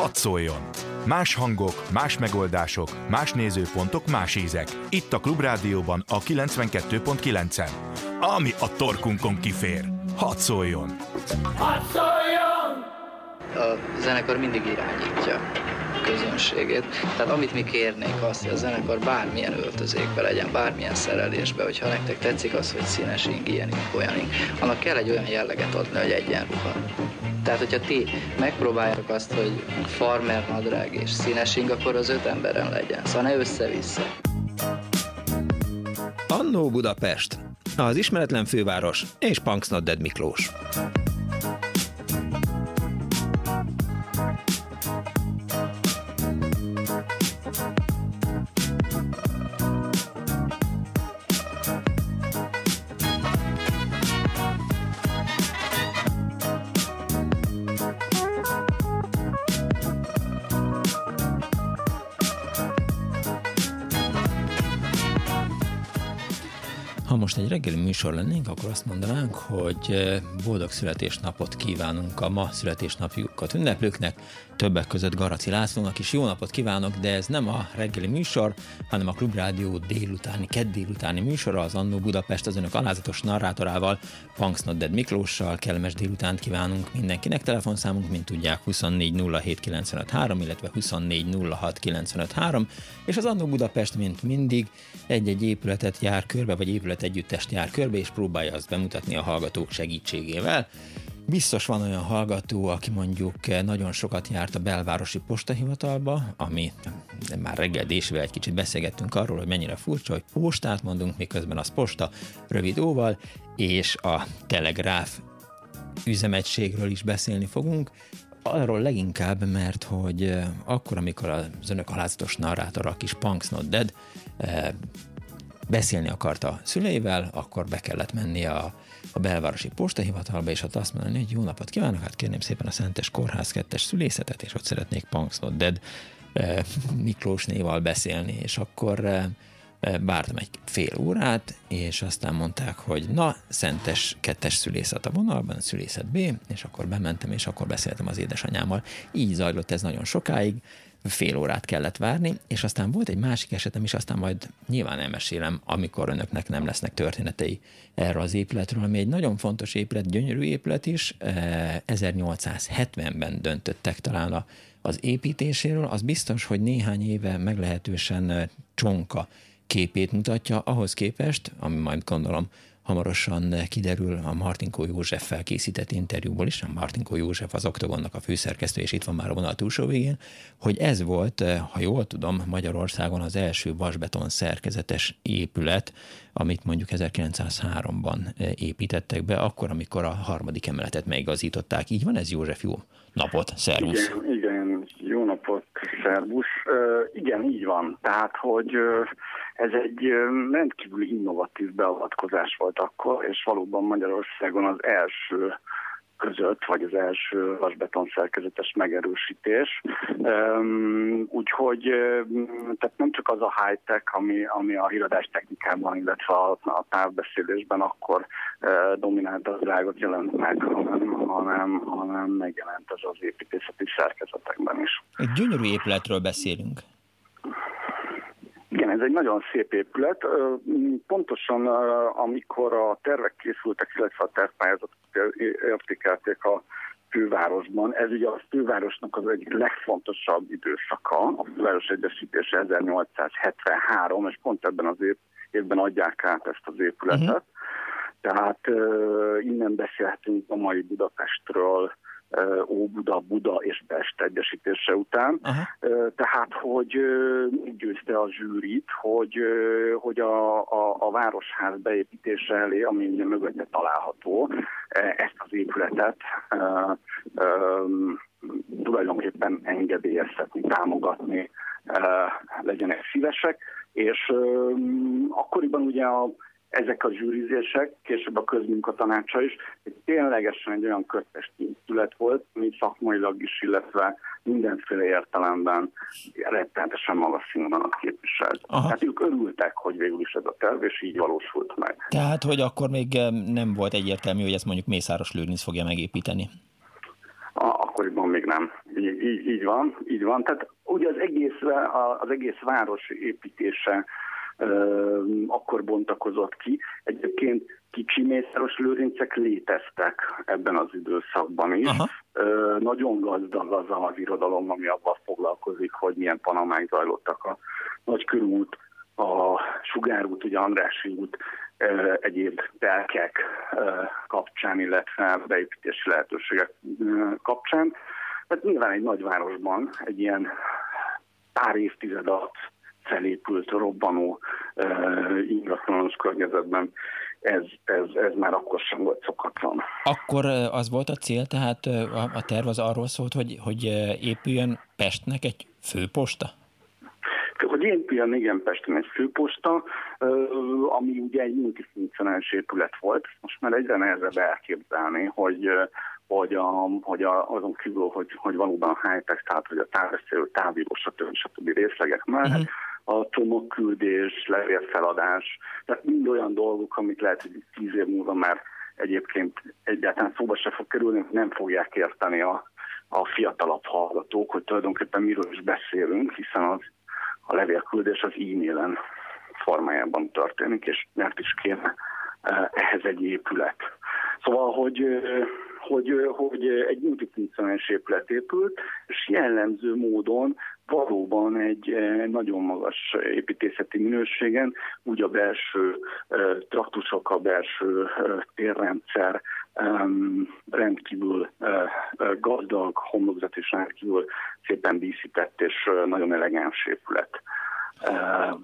Hadd szóljon! Más hangok, más megoldások, más nézőpontok, más ízek. Itt a Klubrádióban a 92.9-en. Ami a torkunkon kifér. Hadd szóljon! Hadd szóljon! A zenekar mindig irányítja közönségét. Tehát amit mi kérnénk azt, hogy a zenekar bármilyen öltözékbe legyen, bármilyen szerelésbe, hogyha nektek tetszik az, hogy színes ing, ilyen olyan annak kell egy olyan jelleget adni, hogy egyenruha. Tehát, hogyha ti megpróbáljátok azt, hogy farmer nadrág és színes ing, akkor az öt emberen legyen. Szóval ne össze-vissza. Annó Budapest, az ismeretlen főváros és Punks Dead Miklós. Reggeli műsor lennénk, akkor azt mondanánk, hogy eh, boldog születésnapot kívánunk a ma születésnapjukat ünneplőknek, többek között Garaci Lászlónak is jó napot kívánok, de ez nem a reggeli műsor, hanem a Klubrádió délutáni, kedd délutáni műsora, az Annó Budapest az önök alázatos narrátorával, Punks Not Dead Miklóssal, kellemes délutánt kívánunk mindenkinek. Telefonszámunk, mint tudják, 2407953, illetve 2406953, és az Annó Budapest, mint mindig, egy-egy épületet jár körbe, vagy épület együttest jár körbe, és próbálja azt bemutatni a hallgatók segítségével. Biztos van olyan hallgató, aki mondjuk nagyon sokat járt a belvárosi postahivatalba, ami már reggel Désivel egy kicsit beszélgettünk arról, hogy mennyire furcsa, hogy postát mondunk, miközben az posta rövid óval, és a telegráf üzemegységről is beszélni fogunk, arról leginkább, mert hogy akkor, amikor az önök alázatos narrátor, a kis Punks Not Dead, beszélni akarta a szüleivel, akkor be kellett menni a a belvárosi postahivatalba, és ott azt mondani, hogy jó napot kívánok, hát kérném szépen a Szentes Kórház kettes szülészetet, és ott szeretnék Punks Not Dead eh, Miklósnéval beszélni, és akkor eh, vártam egy fél órát, és aztán mondták, hogy na, Szentes kettes szülészet a vonalban, szülészet B, és akkor bementem, és akkor beszéltem az édesanyámmal. Így zajlott ez nagyon sokáig, fél órát kellett várni, és aztán volt egy másik esetem is, aztán majd nyilván elmesélem, amikor önöknek nem lesznek történetei erről az épületről, ami egy nagyon fontos épület, gyönyörű épület is, 1870-ben eh, döntöttek talán az építéséről, az biztos, hogy néhány éve meglehetősen eh, csonka képét mutatja, ahhoz képest, ami majd gondolom hamarosan kiderül a Martinkó József felkészített interjúból is, a Martinkó József az Oktogonnak a főszerkesztő, és itt van már a vonal túlsó végén, hogy ez volt, ha jól tudom, Magyarországon az első vasbeton szerkezetes épület, amit mondjuk 1903-ban építettek be, akkor, amikor a harmadik emeletet megigazították. Így van ez, József? Jó napot, szervusz! Igen, igen jó napot, szervusz! Uh, igen, így van. Tehát, hogy uh, ez egy rendkívül innovatív beavatkozás volt akkor, és valóban Magyarországon az első között, vagy az első vasbeton szerkezetes megerősítés. Úgyhogy tehát nem csak az a high-tech, ami, ami a híradás technikában, illetve a, a távbeszélésben akkor dominált az drágot jelent meg, hanem, hanem, hanem megjelent ez az építészeti szerkezetekben is. Egy gyönyörű épületről beszélünk. Igen, ez egy nagyon szép épület. Pontosan amikor a tervek készültek, illetve a tervpályázatot értékelték a fővárosban. Ez ugye a fővárosnak az egyik legfontosabb időszaka, a főváros egyesítése 1873, és pont ebben az évben adják át ezt az épületet. Uh-huh. Tehát uh, innen beszélhetünk a mai Budapestről, Óbuda, Buda és Pest egyesítése után. Aha. Tehát, hogy győzte a zsűrit, hogy, hogy a, a, a városház beépítése elé, ami mögötte található, ezt az épületet tulajdonképpen engedélyeztetni, támogatni legyenek szívesek, és akkoriban ugye a ezek a zsűrizések, később a közmunkatanácsa is, hogy ténylegesen egy olyan köttes tület volt, ami szakmailag is, illetve mindenféle értelemben rettenetesen magas színvonalat képviselt. Aha. Tehát ők örültek, hogy végül is ez a terv, és így valósult meg. Tehát, hogy akkor még nem volt egyértelmű, hogy ezt mondjuk Mészáros Lőrinc fogja megépíteni? akkoriban még nem. Így, így, így van, így van. Tehát ugye az egész, az egész város építése akkor bontakozott ki. Egyébként kicsi mészáros lőrincek léteztek ebben az időszakban is. Aha. Nagyon gazdag az az irodalom, ami abban foglalkozik, hogy milyen panamák zajlottak a Nagykörút, a Sugárút, ugye Andrási út, egyéb telkek kapcsán, illetve beépítési lehetőségek kapcsán. Tehát nyilván egy nagyvárosban egy ilyen pár évtized alatt felépült, robbanó uh, ingatlanos környezetben ez, ez, ez már akkor sem volt szokatlan. Akkor az volt a cél, tehát a, a terv az arról szólt, hogy, hogy épüljön Pestnek egy főposta? Hogy épüljön igen Pesten egy főposta, ami ugye egy multifunkcionális épület volt. Most már egyre nehezebb elképzelni, hogy, hogy, a, hogy a, azon kívül, hogy, hogy valóban high-tech, tehát hogy a távbeszélő, távíró, stb. stb. részlegek mellett, uh-huh a csomagküldés, levélfeladás, tehát mind olyan dolgok, amit lehet, hogy tíz év múlva már egyébként egyáltalán szóba se fog kerülni, nem fogják érteni a, a fiatalabb hallgatók, hogy tulajdonképpen miről is beszélünk, hiszen az, a levélküldés az e-mailen formájában történik, és mert is kéne eh, ehhez egy épület. Szóval, hogy eh, hogy, hogy egy multifunkcionális épület épült, és jellemző módon valóban egy nagyon magas építészeti minőségen, úgy a belső traktusok, a belső térrendszer rendkívül gazdag, homlokzat és rendkívül szépen díszített és nagyon elegáns épület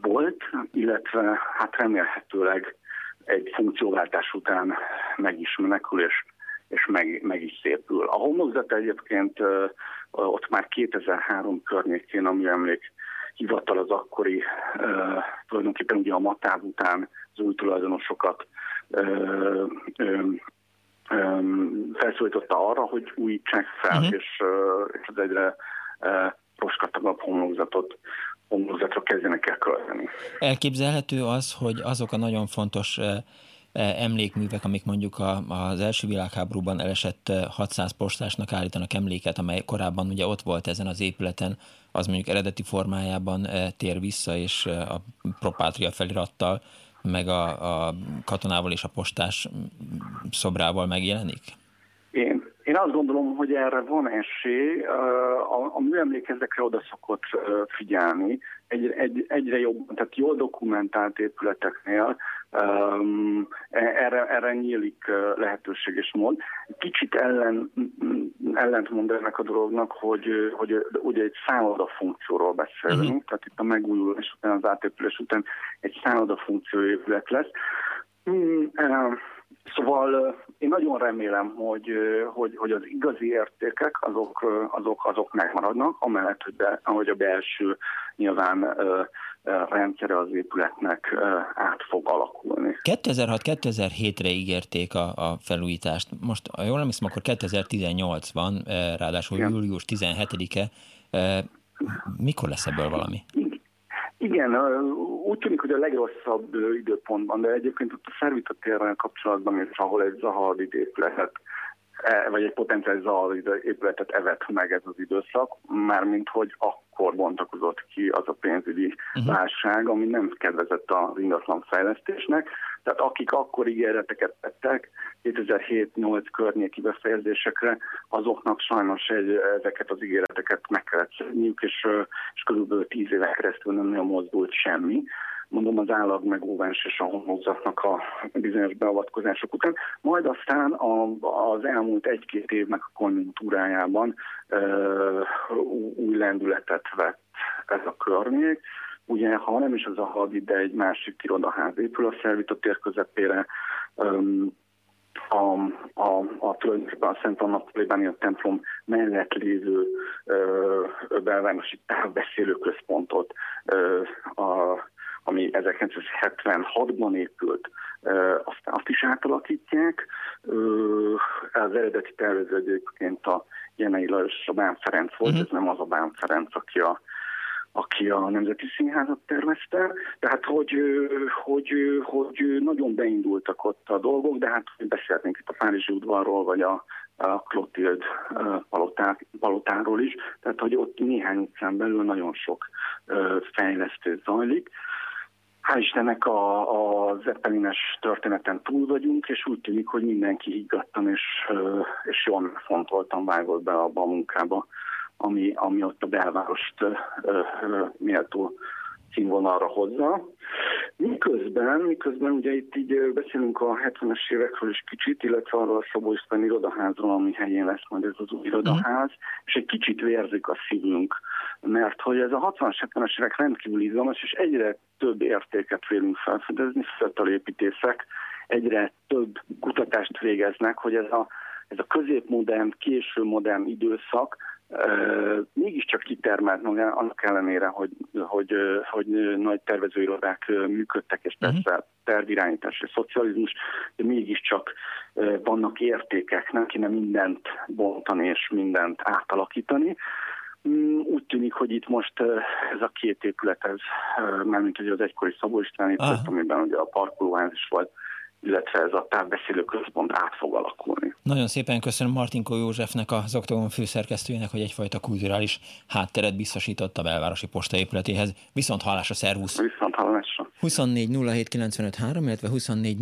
volt, illetve hát remélhetőleg egy funkcióváltás után meg is és és meg, meg is szépül. A homlokzat egyébként ott már 2003 környékén, ami emlék hivatal az akkori, tulajdonképpen ugye a matáv után az új tulajdonosokat felszólította arra, hogy újítsák fel, uh-huh. és, és az egyre roskatagabb homlokzatot homlokzatra kezdjenek el költeni. Elképzelhető az, hogy azok a nagyon fontos emlékművek, amik mondjuk a, az első világháborúban elesett 600 e, postásnak állítanak emléket, amely korábban ugye ott volt ezen az épületen, az mondjuk eredeti formájában tér vissza, és a propátria felirattal, meg a, a katonával és a postás szobrával megjelenik? Én, azt gondolom, hogy erre van esély. A, a műemlék ezekre oda szokott figyelni. Egy, egy, egyre jobb, tehát jól dokumentált épületeknél Um, erre, erre nyílik lehetőség és mód. Kicsit ellen, ellentmond ennek a dolognak, hogy, hogy ugye egy szálloda funkcióról beszélünk, uh-huh. tehát itt a megújulás után, az átépülés után egy szálloda funkció épület lesz. Hmm, Szóval én nagyon remélem, hogy, hogy, hogy az igazi értékek azok, azok, azok megmaradnak, amellett, hogy, be, hogy a belső nyilván rendszere az épületnek át fog alakulni. 2006-2007-re ígérték a, a felújítást. Most, ha jól emlékszem, akkor 2018 van, ráadásul Igen. július 17-e. Mikor lesz ebből valami? Igen, úgy tűnik, hogy a legrosszabb időpontban, de egyébként ott a szervitatérrel kapcsolatban is, ahol egy Zahalid épületet, e, vagy egy potenciális Zahalid épületet evett meg ez az időszak, mármint hogy akkor bontakozott ki az a pénzügyi uh-huh. válság, ami nem kedvezett az ingatlan fejlesztésnek. Tehát akik akkor ígéreteket tettek 2007-8 környéki befejezésekre, azoknak sajnos egy, ezeket az ígéreteket meg kellett szedniük, és, és körülbelül 10 éven keresztül nem nagyon mozdult semmi mondom az állag megóvás és a homlokzatnak a bizonyos beavatkozások után. Majd aztán a, az elmúlt egy-két évnek a konjunktúrájában ö, új lendületet vett ez a környék. Ugye, ha nem is az a Hadid, de egy másik irodaház épül a Szervita tér közepére, um, a, a, a tulajdonképpen a Szent Anna plébánia templom mellett lévő ö, belvárosi távbeszélő központot, ö, a, ami 1976-ban épült, azt, azt is átalakítják. Az eredeti tervező egyébként a Jenei Lajos a Bán Ferenc volt, uh-huh. ez nem az a Bán Ferenc, aki a aki a Nemzeti Színházat tervezte, tehát hogy, hogy, hogy nagyon beindultak ott a dolgok, de hát beszélhetnénk itt a Párizsi udvarról, vagy a a Clotilde palotáról is, tehát hogy ott néhány utcán belül nagyon sok fejlesztő zajlik. Hál' Istennek a, a zeppelines történeten túl vagyunk, és úgy tűnik, hogy mindenki higgadtan és, és jól fontoltan vágott be abba a munkába, ami, ami ott a belvárost méltó színvonalra hozza. Miközben, miközben ugye itt így beszélünk a 70-es évekről is kicsit, illetve arról a Szabó István irodaházról, ami helyén lesz majd ez az új irodaház, és egy kicsit vérzik a szívünk, mert hogy ez a 60-as, 70-es évek rendkívül izgalmas, és egyre több értéket vélünk felfedezni, fiatal építészek, egyre több kutatást végeznek, hogy ez a, ez a középmodern, késő modern időszak mégiscsak kitermelt maga, annak ellenére, hogy, hogy, hogy nagy tervezőirodák működtek, és mhm. persze tervirányítás és szocializmus, de mégiscsak vannak értékek, nem kéne mindent bontani és mindent átalakítani. Mm, úgy tűnik, hogy itt most ez a két épület, ez, mármint hogy az egykori Szabó István épület, amiben ugye a parkolóház is volt, illetve ez a távbeszélő központ át fog alakulni. Nagyon szépen köszönöm Martinko Józsefnek, az Oktogon főszerkesztőjének, hogy egyfajta kulturális hátteret biztosított a belvárosi posta épületéhez. Viszont hallásra, szervusz! Viszont hallásra! 24 illetve 24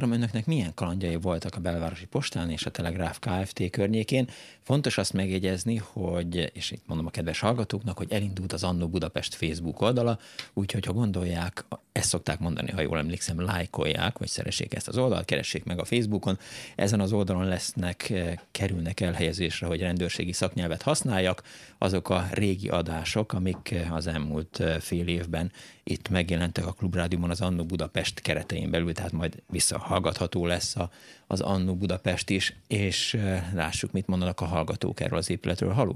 Önöknek milyen kalandjai voltak a belvárosi postán és a Telegráf Kft. környékén? Fontos azt megjegyezni, hogy, és itt mondom a kedves hallgatóknak, hogy elindult az Annó Budapest Facebook oldala, úgyhogy ha gondolják, ezt szokták mondani, ha jól emlékszem, lájkolják, vagy szeressék ezt az oldalt, keressék meg a Facebookon. Ezen az oldalon lesznek, eh, kerülnek elhelyezésre, hogy rendőrségi szaknyelvet használjak, azok a régi adások, amik eh, az elmúlt eh, fél évben itt megjelentek a Klubrádiumon az Annó Budapest keretein belül, tehát majd visszahallgatható lesz a, az Annó Budapest is, és lássuk, mit mondanak a hallgatók erről az épületről. Haló?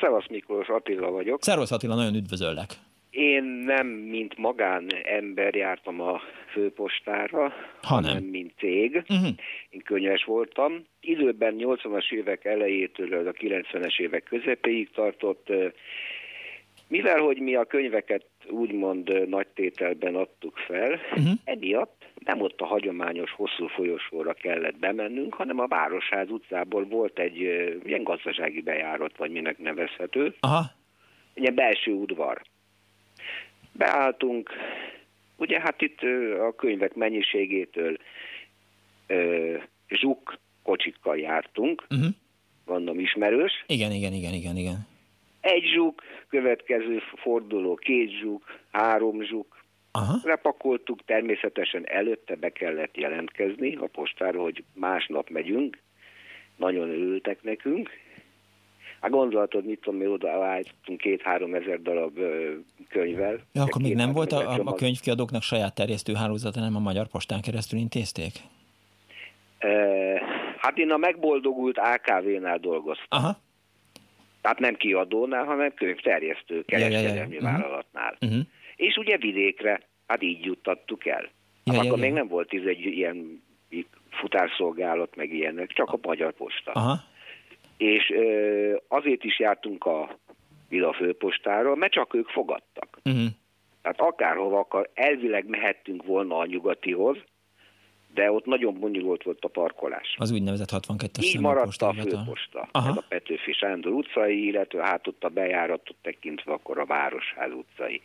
Szevasz Miklós, Attila vagyok. Szervusz Attila, nagyon üdvözöllek. Én nem mint magánember jártam a főpostára, hanem, hanem mint cég. Uh-huh. Én könyves voltam. Időben 80-as évek elejétől a 90-es évek közepéig tartott. Mivel, hogy mi a könyveket úgymond nagy tételben adtuk fel, uh-huh. emiatt nem ott a hagyományos hosszú folyosóra kellett bemennünk, hanem a Városház utcából volt egy ilyen gazdasági bejárat, vagy minek nevezhető. Aha. Egy belső udvar. Beálltunk, ugye hát itt a könyvek mennyiségétől zsuk kocsikkal jártunk, uh-huh. gondolom ismerős. Igen, igen, igen, igen, igen. Egy zsuk, következő forduló, két zsuk, három zsuk. Aha. Lepakoltuk, természetesen előtte be kellett jelentkezni a postára, hogy másnap megyünk. Nagyon örültek nekünk, Hát gondolatod, mit tudom, mi odaállítottunk két-három ezer darab ö, könyvvel. Ja, akkor még nem volt a, a könyvkiadóknak saját terjesztő hálózata, nem a Magyar Postán keresztül intézték? E, hát én a megboldogult AKV-nál dolgoztam. Aha. Tehát nem kiadónál, hanem könyvterjesztő kereskedelmi ja, ja, ja. vállalatnál. Uh-huh. És ugye vidékre, hát így juttattuk el. Ja, hát ja, akkor ja. még nem volt ez egy ilyen futárszolgálat, meg ilyenek, csak a Magyar Posta. Aha és azért is jártunk a Vila főpostára, mert csak ők fogadtak. Uh-huh. Tehát akárhova akar, elvileg mehettünk volna a nyugatihoz, de ott nagyon bonyolult volt a parkolás. Az úgynevezett 62-es Így maradt a főposta, Aha. ez a Petőfi Sándor utcai, illetve hát ott a bejáratot tekintve akkor a Városház utcai.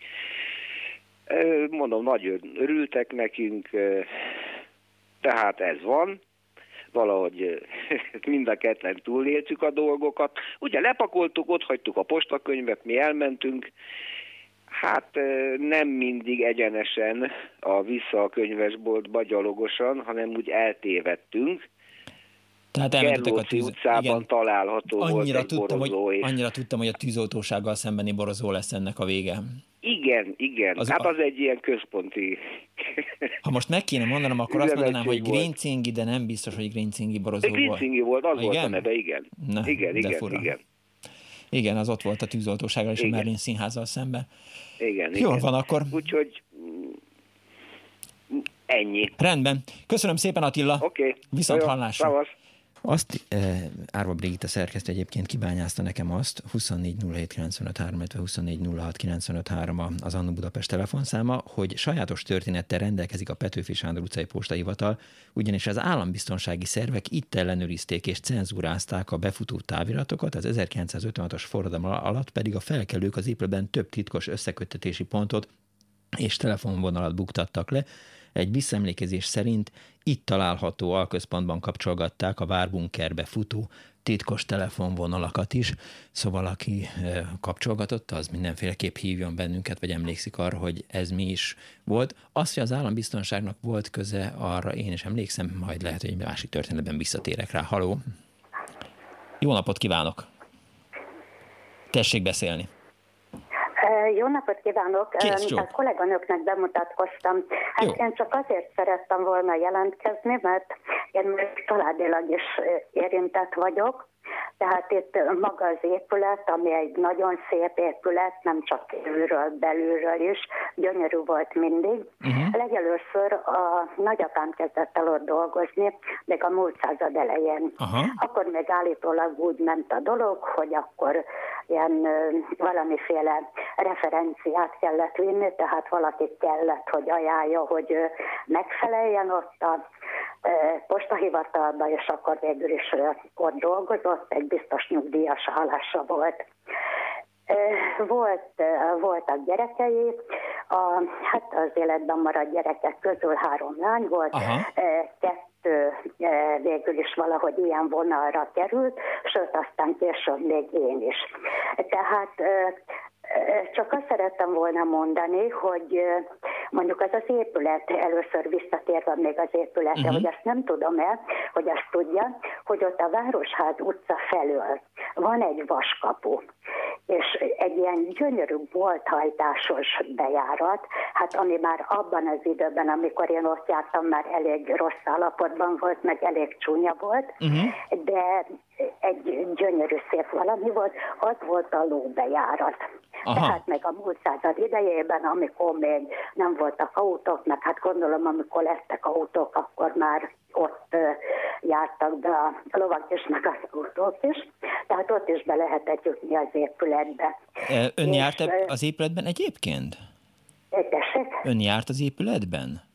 Mondom, nagyon örültek nekünk, tehát ez van valahogy mind a ketten túléltük a dolgokat. Ugye lepakoltuk, ott hagytuk a postakönyvet, mi elmentünk, Hát nem mindig egyenesen a vissza a könyvesboltba gyalogosan, hanem úgy eltévedtünk. Tehát elmentetek a tűz... utcában igen. található annyira volt egy tudtam, borozó. Hogy, és... Annyira tudtam, hogy a tűzoltósággal szembeni borozó lesz ennek a vége. Igen, igen. Az, hát az egy ilyen központi... Ha most meg kéne mondanom, akkor azt mondanám, hogy Grincingi, de nem biztos, hogy Grincingi borozó volt. Grincingi volt, az igen? volt a neve, igen. Na, igen, igen, fura. igen. Igen, az ott volt a tűzoltósággal és igen. a Merlin színházzal szemben. Igen, Jól igen. van akkor. Úgyhogy ennyi. Rendben. Köszönöm szépen Attila. Oké. Okay. Viszont hallásra. Azt e, Árva Brigitta szerkesztő egyébként kibányázta nekem azt, 24 illetve 24 az Annu Budapest telefonszáma, hogy sajátos történettel rendelkezik a Petőfi Sándor utcai postahivatal, ugyanis az állambiztonsági szervek itt ellenőrizték és cenzúrázták a befutó táviratokat, az 1956-os forradalom alatt pedig a felkelők az épületben több titkos összeköttetési pontot és telefonvonalat buktattak le, egy visszaemlékezés szerint itt található alközpontban kapcsolgatták a várbunkerbe futó titkos telefonvonalakat is, szóval aki eh, kapcsolgatott, az mindenféleképp hívjon bennünket, vagy emlékszik arra, hogy ez mi is volt. Azt, hogy az állambiztonságnak volt köze, arra én is emlékszem, majd lehet, hogy egy másik történetben visszatérek rá. Haló! Jó napot kívánok! Tessék beszélni! Jó napot kívánok! Kész, a kolléganőknek bemutatkoztam. Hát Jó. én csak azért szerettem volna jelentkezni, mert én családilag is érintett vagyok. Tehát itt maga az épület, ami egy nagyon szép épület, nem csak kívülről, belülről is, gyönyörű volt mindig. Uh-huh. Legelőször a nagyapám kezdett el ott dolgozni, még a múlt század elején. Uh-huh. Akkor még állítólag úgy ment a dolog, hogy akkor ilyen valamiféle referenciát kellett vinni, tehát valaki kellett, hogy ajánlja, hogy megfeleljen ott a postahivatalba, és akkor végül is ott dolgozott, egy biztos nyugdíjas állása volt. Volt, voltak gyerekei, a, hát az életben maradt gyerekek közül három lány volt, Aha. kettő végül is valahogy ilyen vonalra került, sőt aztán később még én is. Tehát csak azt szerettem volna mondani, hogy mondjuk az az épület, először visszatérve még az épületre, uh-huh. hogy azt nem tudom el, hogy azt tudja, hogy ott a Városház utca felől van egy vaskapu, és egy ilyen gyönyörű bolthajtásos bejárat, hát ami már abban az időben, amikor én ott jártam, már elég rossz állapotban volt, meg elég csúnya volt, uh-huh. de egy gyönyörű szép valami volt, az volt a lóbejárat. Aha. Tehát meg a múlt század idejében, amikor még nem voltak autók, meg hát gondolom, amikor lettek autók, akkor már ott jártak be a lovak és meg az autók is. Tehát ott is be lehetett jutni az épületbe. Ön és, járt az épületben egyébként? Tessék? Ön járt az épületben?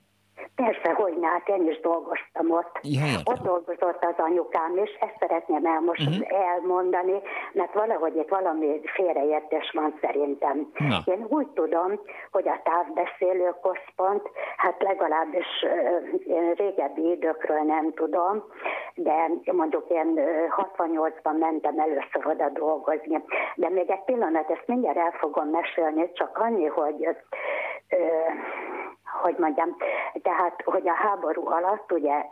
Persze, hogy ne, hát én is dolgoztam ott. Ja, ott dolgozott az anyukám, és ezt szeretném el most uh-huh. elmondani, mert valahogy itt valami félreértés van szerintem. Na. Én úgy tudom, hogy a távbeszélő központ, hát legalábbis én régebbi időkről nem tudom, de mondjuk én 68-ban mentem először oda dolgozni. De még egy pillanat, ezt mindjárt el fogom mesélni, csak annyi, hogy hogy mondjam, tehát, hogy a háború alatt ugye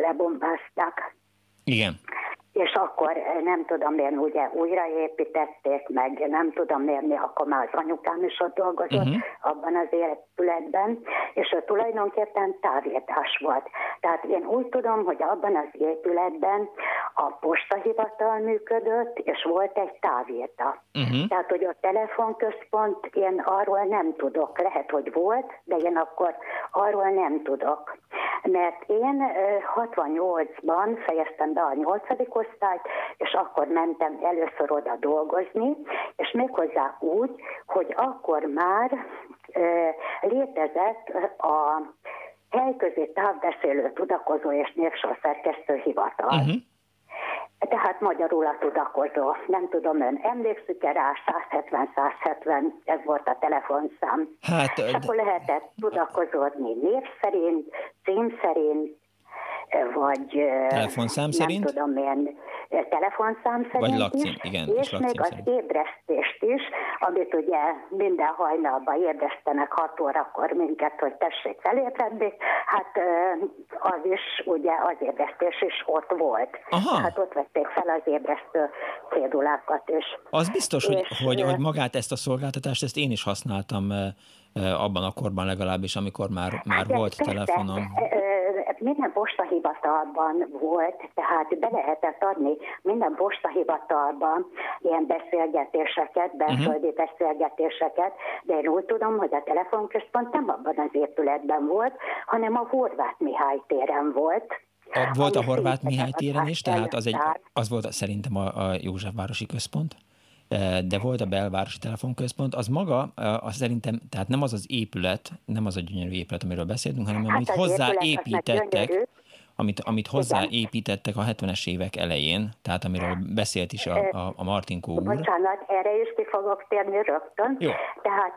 lebombázták. Igen és akkor nem tudom miért ugye újraépítették, meg nem tudom miért, mi, akkor már az anyukám is ott dolgozott uh-huh. abban az épületben, és a tulajdonképpen távírtás volt. Tehát én úgy tudom, hogy abban az épületben a postahivatal működött, és volt egy távírta. Uh-huh. Tehát, hogy a telefonközpont, én arról nem tudok. Lehet, hogy volt, de én akkor arról nem tudok. Mert én 68-ban eh, fejeztem be a 8 osztályt, és akkor mentem először oda dolgozni, és méghozzá úgy, hogy akkor már létezett a helyközi távbeszélő tudakozó és névsor szerkesztő hivatal. Uh-huh. Tehát magyarul a tudakozó. Nem tudom, ön emlékszik-e rá, 170-170, ez volt a telefonszám. Hát, és akkor lehetett tudakozódni név szerint, cím szerint, vagy telefonszám szerint? nem tudom milyen telefonszám szerint vagy lakcím, is, igen, és, és még az szerint. ébresztést is, amit ugye minden hajnalban ébresztenek 6 órakor minket, hogy tessék felébredni, hát az is ugye az ébresztés is ott volt. Aha. Hát ott vették fel az ébresztő cédulákat is. Az biztos, és, hogy, hogy, hogy magát ezt a szolgáltatást, ezt én is használtam abban a korban legalábbis, amikor már, már hát volt persze, telefonom minden postahivatalban volt, tehát be lehetett adni minden postahivatalban ilyen beszélgetéseket, belföldi uh-huh. beszélgetéseket, de én úgy tudom, hogy a telefonközpont nem abban az épületben volt, hanem a Horváth Mihály téren volt, A, volt a Horváth Mihály téren is, tehát az, egy, az volt szerintem a, a Józsefvárosi Központ de volt a belvárosi telefonközpont, az maga, az szerintem, tehát nem az az épület, nem az a gyönyörű épület, amiről beszéltünk, hanem hát amit hozzáépítettek, amit, amit hozzáépítettek a 70-es évek elején, tehát amiről beszélt is a, a, a Martinkó úr. Bocsánat, erre is ki fogok térni rögtön. Jó. Tehát,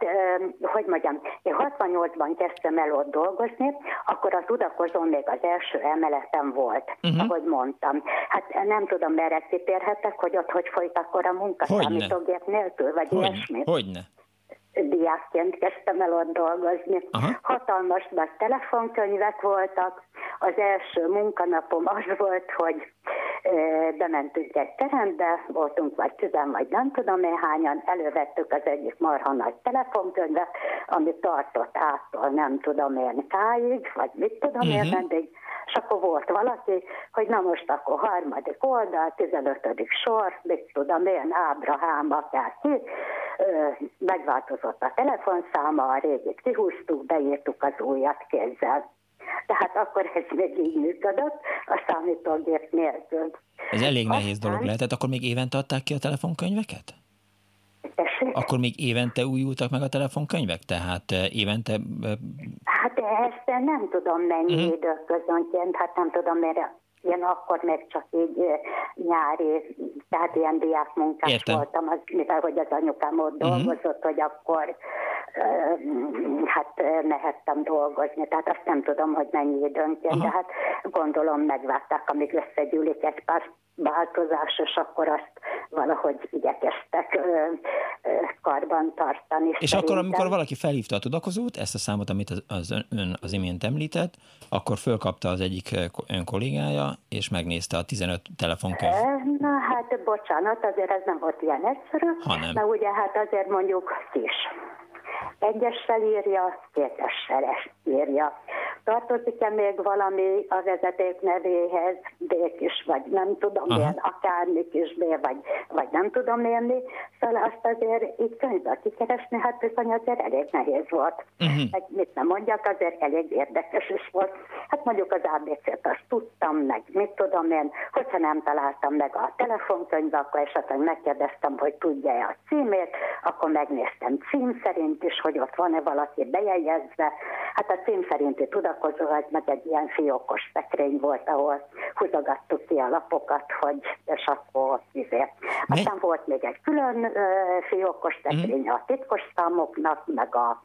hogy mondjam, én 68-ban kezdtem el ott dolgozni, akkor az udakozón még az első emeleten volt, uh-huh. ahogy mondtam. Hát nem tudom, merre kitérhetek, hogy ott hogy folyt akkor a munka számítógép nélkül, vagy Hogyne. ilyesmi. Hogyne diákként kezdtem el ott dolgozni. Aha. Hatalmas nagy telefonkönyvek voltak. Az első munkanapom az volt, hogy bementünk egy terembe, voltunk vagy tizen, vagy nem tudom én hányan, elővettük az egyik marha nagy telefonkönyvet, ami tartott áttól nem tudom én káig, vagy mit tudom uh-huh. én, mhm. mindig és akkor volt valaki, hogy na most akkor harmadik oldal, 15. sor, mit tudom én, Ábrahám, akár ki, megváltozott a telefonszáma, a régit kihúztuk, beírtuk az újat kézzel. Tehát akkor ez még így működött, a számítógép nélkül. Ez elég Aztán... nehéz dolog lehetett, akkor még évente adták ki a telefonkönyveket? Tessék? Akkor még évente újultak meg a telefonkönyvek? Tehát évente... Hát ezt nem tudom mennyi uh-huh. időközönként, hát nem tudom, mert én akkor még csak így nyári, tehát ilyen diákmunkás Értem. voltam, az, mivel hogy az anyukám ott uh-huh. dolgozott, hogy akkor hát mehettem dolgozni, tehát azt nem tudom, hogy mennyi időnként, uh-huh. de hát gondolom megvárták, amíg összegyűlik egy pár változás, és akkor azt valahogy igyekeztek ö, ö, karban tartani. És szerintem. akkor, amikor valaki felhívta a tudakozót, ezt a számot, amit az, az ön az imént említett, akkor fölkapta az egyik ön kollégája, és megnézte a 15 telefonkönyv. Na hát bocsánat, azért ez nem volt ilyen egyszerű. Hanem. Na ugye hát azért mondjuk kis egyessel írja, kétessel írja. Tartozik-e még valami a vezeték nevéhez, B is, vagy nem tudom Aha. én, akármi is B, vagy, vagy nem tudom én mi. Szóval azt azért így könyvbe kikeresni, hát bizony azért elég nehéz volt. Uh-huh. Meg mit nem mondjak, azért elég érdekes is volt. Hát mondjuk az ABC-t azt tudtam, meg mit tudom én, hogyha nem találtam meg a telefonkönyvbe, akkor esetleg megkérdeztem, hogy tudja-e a címét, akkor megnéztem cím szerint is, hogy ott van-e valaki bejegyezve. Hát a cím szerinti tudakozó az meg egy ilyen fiókos szekrény volt, ahol húzogattuk ki a lapokat, hogy és akkor izé. Aztán volt még egy külön uh, fiókos szekrény a titkos számoknak, meg a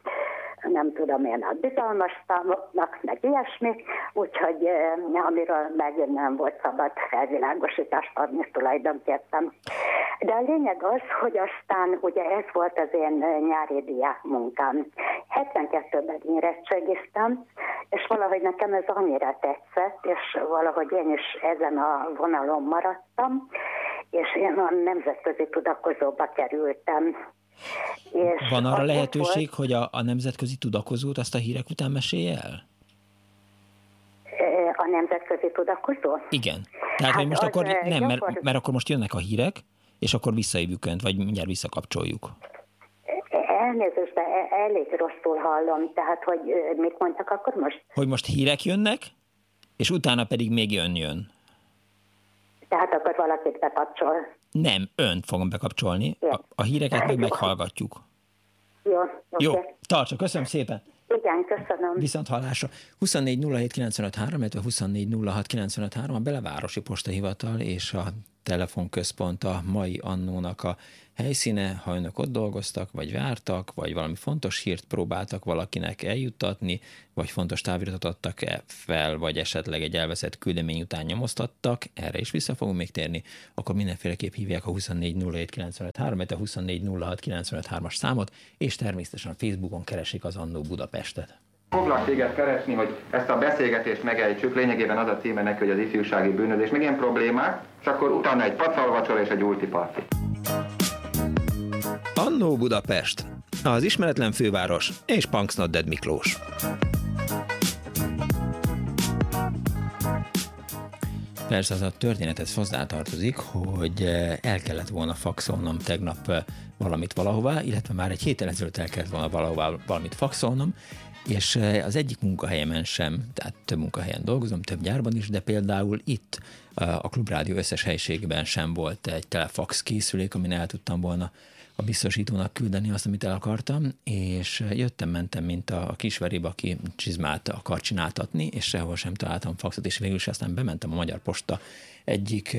nem tudom én, a bizalmas számoknak, meg ilyesmi, úgyhogy eh, amiről meg nem volt szabad felvilágosítást adni tulajdonképpen. De a lényeg az, hogy aztán ugye ez volt az én eh, nyári diák munkám. 72-ben érettségiztem, és valahogy nekem ez annyira tetszett, és valahogy én is ezen a vonalon maradtam, és én a nemzetközi tudakozóba kerültem. És Van arra lehetőség, volt, hogy a, a nemzetközi tudakozót azt a hírek után mesélje el? A nemzetközi tudakozó? Igen. Tehát, hát hogy most akkor nem, mert, mert akkor most jönnek a hírek, és akkor visszaívjuk önt, vagy mindjárt visszakapcsoljuk. Elnézést, de e- elég rosszul hallom, tehát, hogy mit mondtak akkor most? Hogy most hírek jönnek, és utána pedig még jön jön. Tehát akkor valakit bekapcsol. Nem, önt fogom bekapcsolni. A, a híreket meg meghallgatjuk. Jó, Jó, tartsa, köszönöm szépen. Igen, köszönöm. Viszont hallásra. 24 07 95 3, illetve 24 06 95 3, a Belevárosi Postahivatal és a telefonközpont a mai annónak a helyszíne, ha önök ott dolgoztak, vagy vártak, vagy valami fontos hírt próbáltak valakinek eljuttatni, vagy fontos táviratot adtak -e fel, vagy esetleg egy elveszett küldemény után nyomoztattak, erre is vissza fogunk még térni, akkor mindenféleképp hívják a 2407953, a 2406953-as számot, és természetesen Facebookon keresik az Annó Budapestet. Foglak téged keresni, hogy ezt a beszélgetést megejtsük, lényegében az a címe neki, hogy az ifjúsági bűnözés, meg ilyen problémák, és akkor utána egy pacalvacsora és egy ultiparti. Annó Budapest, az ismeretlen főváros és Punksnodded Miklós. Persze az a történethez hozzátartozik, hogy eh, el kellett volna faxolnom tegnap eh, valamit valahová, illetve már egy héttel ezelőtt el kellett volna valahová valamit faxolnom, és az egyik munkahelyemen sem, tehát több munkahelyen dolgozom, több gyárban is, de például itt a Klubrádió összes helyiségben sem volt egy telefax készülék, amin el tudtam volna a biztosítónak küldeni azt, amit el akartam, és jöttem, mentem, mint a kisveréb, aki csizmát akar csináltatni, és sehol sem találtam faxot, és végül is aztán bementem a Magyar Posta egyik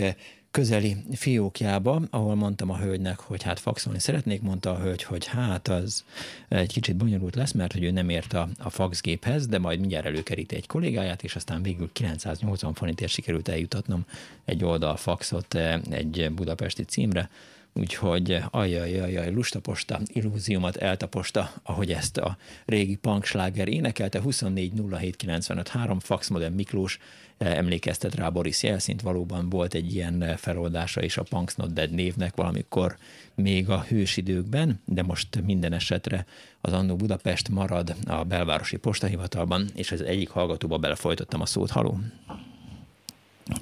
közeli fiókjába, ahol mondtam a hölgynek, hogy hát faxolni szeretnék, mondta a hölgy, hogy hát az egy kicsit bonyolult lesz, mert hogy ő nem ért a, a faxgéphez, de majd mindjárt előkeríti egy kollégáját, és aztán végül 980 forintért sikerült eljutatnom egy oldal faxot egy budapesti címre, Úgyhogy ajajajaj, lustaposta, illúziómat eltaposta, ahogy ezt a régi punksláger énekelte, 2407953 fax modern Miklós eh, emlékeztet rá Boris Jelszint, valóban volt egy ilyen feloldása is a Punks Not Dead névnek valamikor még a hősidőkben, de most minden esetre az Annó Budapest marad a belvárosi postahivatalban, és az egyik hallgatóba belefolytottam a szót. Haló!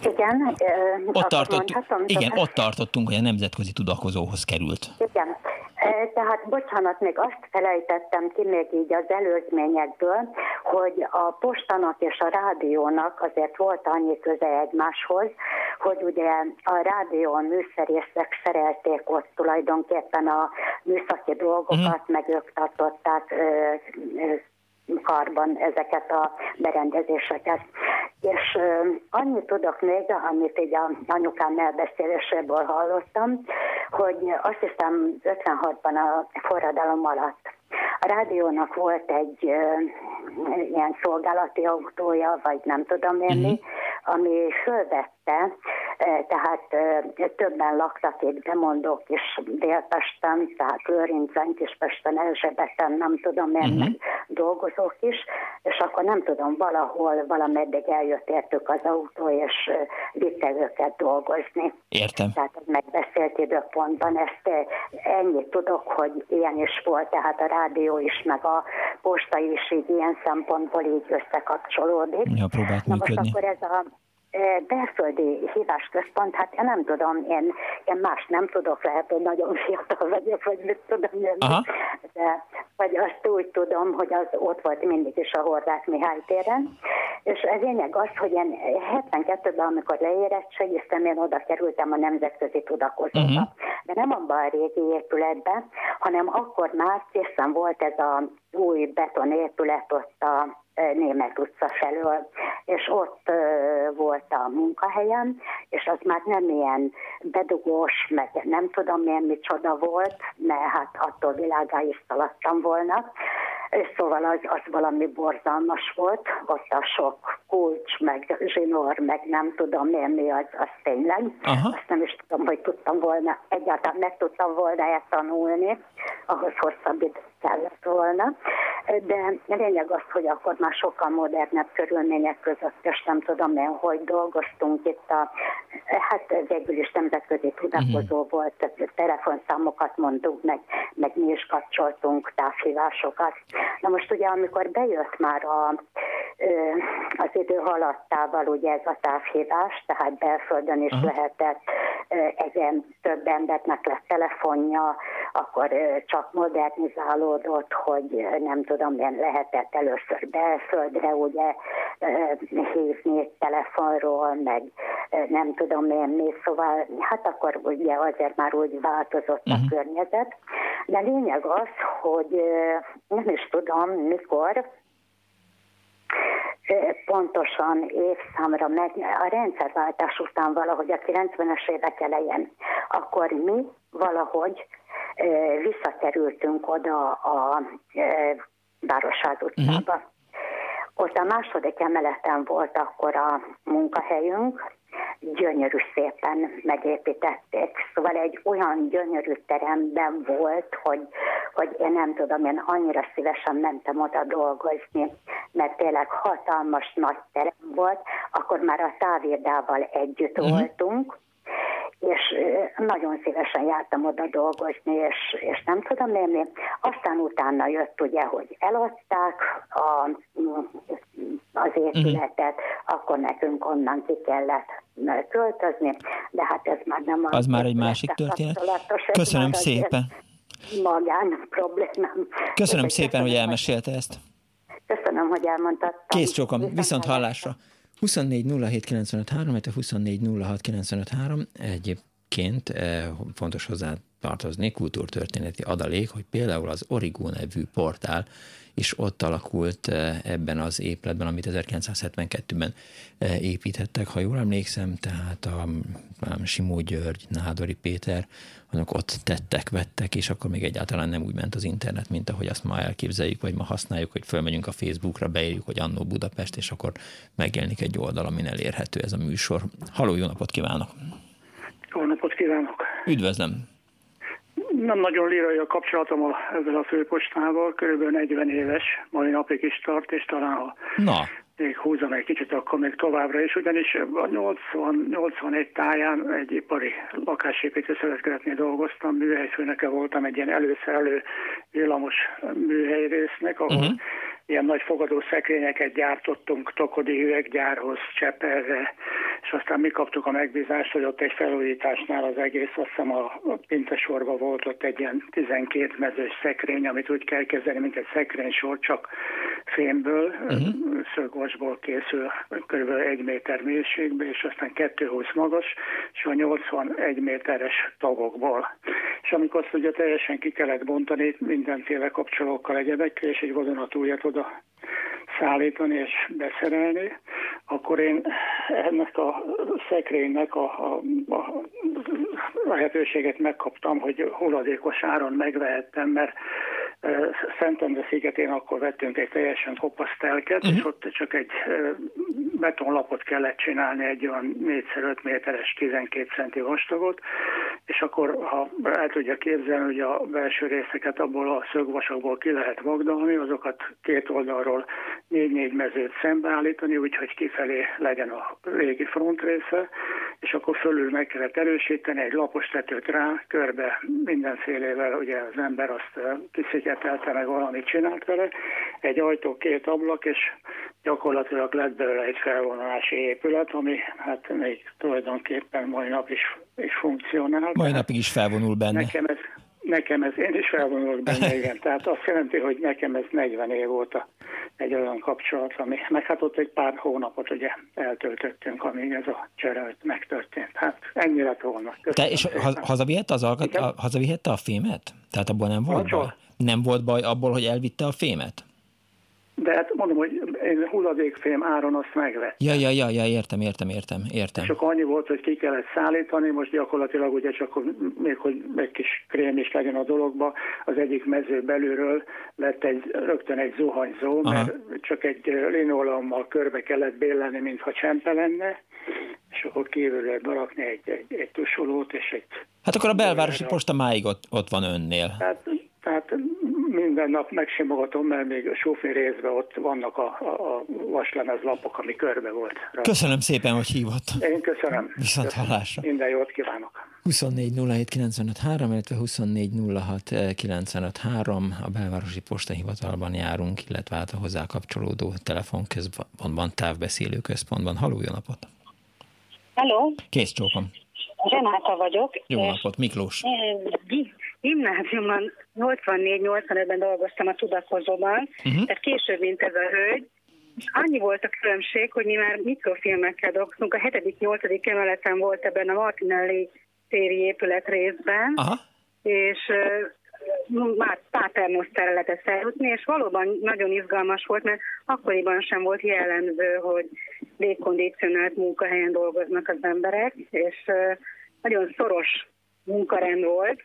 Igen. Ott, tartott, igen, ott tartottunk, hogy a nemzetközi tudakozóhoz került. Igen. Tehát bocsánat, még azt felejtettem ki még így az előzményekből, hogy a postanak és a rádiónak azért volt annyi köze egymáshoz, hogy ugye a rádió műszerészek szerelték ott tulajdonképpen a műszaki dolgokat, uh-huh. meg ők tartották karban ezeket a berendezéseket. És annyit tudok még, amit így a anyukám elbeszéléséből hallottam, hogy azt hiszem 56-ban a forradalom alatt a rádiónak volt egy ilyen szolgálati autója, vagy nem tudom én mi, uh-huh. ami fölvette tehát többen laktak itt bemondók is Délpesten, tehát Lőrincen, Kispesten, Erzsebeten, nem tudom én, uh-huh. dolgozók is, és akkor nem tudom, valahol, valameddig eljött értük az autó, és vitte őket dolgozni. Értem. Tehát ez megbeszélt időpontban, ezt ennyit tudok, hogy ilyen is volt, tehát a rádió is, meg a posta is így ilyen szempontból így összekapcsolódik. Ja, próbált Na most akkor ez a belföldi hívásközpont, hát én nem tudom, én, én más nem tudok, lehet, hogy nagyon fiatal vagyok, vagy mit tudom én, de vagy azt úgy tudom, hogy az ott volt mindig is a Horváth Mihály téren, és a lényeg az, hogy én 72-ben, amikor leérettségiztem, én oda kerültem a nemzetközi tudakozóba. Uh-huh. De nem abban a régi épületben, hanem akkor már készen volt ez a új betonépület ott a Német utca felől, és ott volt a munkahelyem, és az már nem ilyen bedugós, meg nem tudom milyen micsoda volt, mert hát attól világá is szaladtam volna, Szóval az, az valami borzalmas volt, ott a sok kulcs, meg zsinór, meg nem tudom én mi az, az tényleg. Aha. Azt nem is tudom, hogy tudtam volna, egyáltalán meg tudtam volna ezt tanulni, ahhoz hosszabb idő kellett volna. De lényeg az, hogy akkor már sokkal modernebb körülmények között, és nem tudom én, hogy dolgoztunk itt a, hát végül is nemzetközi tudakozó uh-huh. volt, telefonszámokat mondunk, meg, meg mi is kapcsoltunk távhívásokat. Na most ugye, amikor bejött már a, az idő haladtával ugye ez a távhívás, tehát belföldön is uh-huh. lehetett, egyen több embernek lett telefonja, akkor csak modernizálódott, hogy nem tudom, én lehetett először belföldre ugye hívni telefonról, meg nem tudom én mi, szóval hát akkor ugye azért már úgy változott uh-huh. a mhm. környezet. De lényeg az, hogy nem is tudom mikor, pontosan évszámra meg, a rendszerváltás után valahogy a 90-es évek elején, akkor mi valahogy visszakerültünk oda a Városház utcába. Uh-huh. Ott a második emeleten volt akkor a munkahelyünk, gyönyörű szépen megépítették. Szóval egy olyan gyönyörű teremben volt, hogy, hogy én nem tudom, én annyira szívesen mentem oda dolgozni, mert tényleg hatalmas nagy terem volt, akkor már a távirdával együtt uh-huh. voltunk, és nagyon szívesen jártam oda dolgozni, és, és nem tudom én. Aztán utána jött ugye, hogy eladták a, az épületet, uh-huh. akkor nekünk onnan ki kellett költözni, de hát ez már nem az. Az már egy másik történet. Köszönöm szépen. Magán problémám. Köszönöm szépen, hogy elmesélte ezt. Köszönöm. hogy elmondtattam. Kész viszont, viszont hallásra. 24 07 95 3, 24 06 95 3. Egyébként eh, fontos hozzá tartozni, kultúrtörténeti adalék, hogy például az Origo nevű portál is ott alakult eh, ebben az épületben, amit 1972-ben eh, építettek, ha jól emlékszem, tehát a, Simó György, Nádori Péter, annak ott tettek, vettek, és akkor még egyáltalán nem úgy ment az internet, mint ahogy azt ma elképzeljük, vagy ma használjuk, hogy fölmegyünk a Facebookra, beírjuk, hogy Annó Budapest, és akkor megjelenik egy oldal, amin elérhető ez a műsor. Haló, jó napot kívánok! Jó napot kívánok! Üdvözlöm! Nem nagyon lírai a kapcsolatom a, ezzel a főpostával, kb. 40 éves, mai napig is tart, és talán ha Na. még húzom egy kicsit, akkor még továbbra is, ugyanis a 80, 81 táján egy ipari lakásépítő szövetkezetnél dolgoztam, műhelyfőneke voltam egy ilyen előszerelő villamos műhelyrésznek, ahol uh-huh ilyen nagy fogadó szekrényeket gyártottunk Tokodi üveggyárhoz, Csepelre, és aztán mi kaptuk a megbízást, hogy ott egy felújításnál az egész, azt hiszem a Pintesorban volt ott egy ilyen 12 mezős szekrény, amit úgy kell kezelni, mint egy sor, csak fémből, uh-huh. szögvasból készül kb. egy méter mélységbe, és aztán 220 magas, és a 81 méteres tagokból. És amikor azt ugye teljesen ki kellett bontani mindenféle kapcsolókkal egyebekkel, és egy vadonatújat oda szállítani és beszerelni, akkor én ennek a szekrénynek a, a, a lehetőséget megkaptam, hogy hulladékos áron megvehettem, mert Szentendre szigetén akkor vettünk egy teljesen kopasz telket, uh-huh. és mhm. ott csak egy betonlapot kellett csinálni, egy olyan 4x5 méteres 12 centi vastagot, és akkor, ha el tudja képzelni, hogy a belső részeket abból a szögvasokból ki lehet vagdalni, azokat két oldalról négy-négy mezőt szembeállítani, úgyhogy kifelé legyen a régi front része, és akkor fölül meg kellett erősíteni, egy lapos tetőt rá, körbe mindenfélével, ugye az ember azt kiszigetelte, meg valamit csinált vele, egy ajtó, két ablak, és gyakorlatilag lett belőle egy felvonulási épület, ami hát még tulajdonképpen mai nap is, is funkcionál. Mai napig is felvonul benne. Nekem ez, Nekem ez, én is felvonulok benne, igen. Tehát azt jelenti, hogy nekem ez 40 év óta egy olyan kapcsolat, ami, meg hát ott egy pár hónapot ugye eltöltöttünk, amíg ez a csere megtörtént. Hát ennyi lett volna. Köszönöm Te és hazavihette, az alkat, a, hazavihette a fémet? Tehát abból nem volt baj? Nem volt baj abból, hogy elvitte a fémet? De hát mondom, hogy én hulladékfém áron azt megvettem. Ja, ja, ja, ja, értem, értem, értem, értem. Csak annyi volt, hogy ki kellett szállítani, most gyakorlatilag ugye csak még, hogy egy kis krém is legyen a dologba, az egyik mező belülről lett egy, rögtön egy zuhanyzó, Aha. mert csak egy linoleummal körbe kellett bélelni, mintha csempe lenne, és akkor kívülről berakni egy, egy, egy tusolót, és egy... Hát akkor a belvárosi posta máig ott, ott van önnél. Hát, tehát minden nap megsimogatom, mert még a sófér részben ott vannak a, a, a vaslemezlapok, ami körbe volt. Rá. Köszönöm szépen, hogy hívott. Én köszönöm. Viszont hallásra. Minden jót kívánok. 24 illetve 24 a belvárosi postahivatalban járunk, illetve hát a hozzá kapcsolódó telefonközpontban, távbeszélő központban. Haló, jó napot! Hello! Kész csókom! Renáta vagyok. Jó napot, Miklós! Gimnáziumban 84-85-ben dolgoztam a tudakozóban, uh-huh. tehát később, mint ez a hölgy. Annyi volt a különbség, hogy mi már mikrofilmekkel dolgoztunk. A 7.-8. emeleten volt ebben a Martinelli téri épület részben, Aha. és uh, már Paternosztára lehetett feljutni, és valóban nagyon izgalmas volt, mert akkoriban sem volt jellemző, hogy légkondicionált munkahelyen dolgoznak az emberek, és uh, nagyon szoros munkarend volt,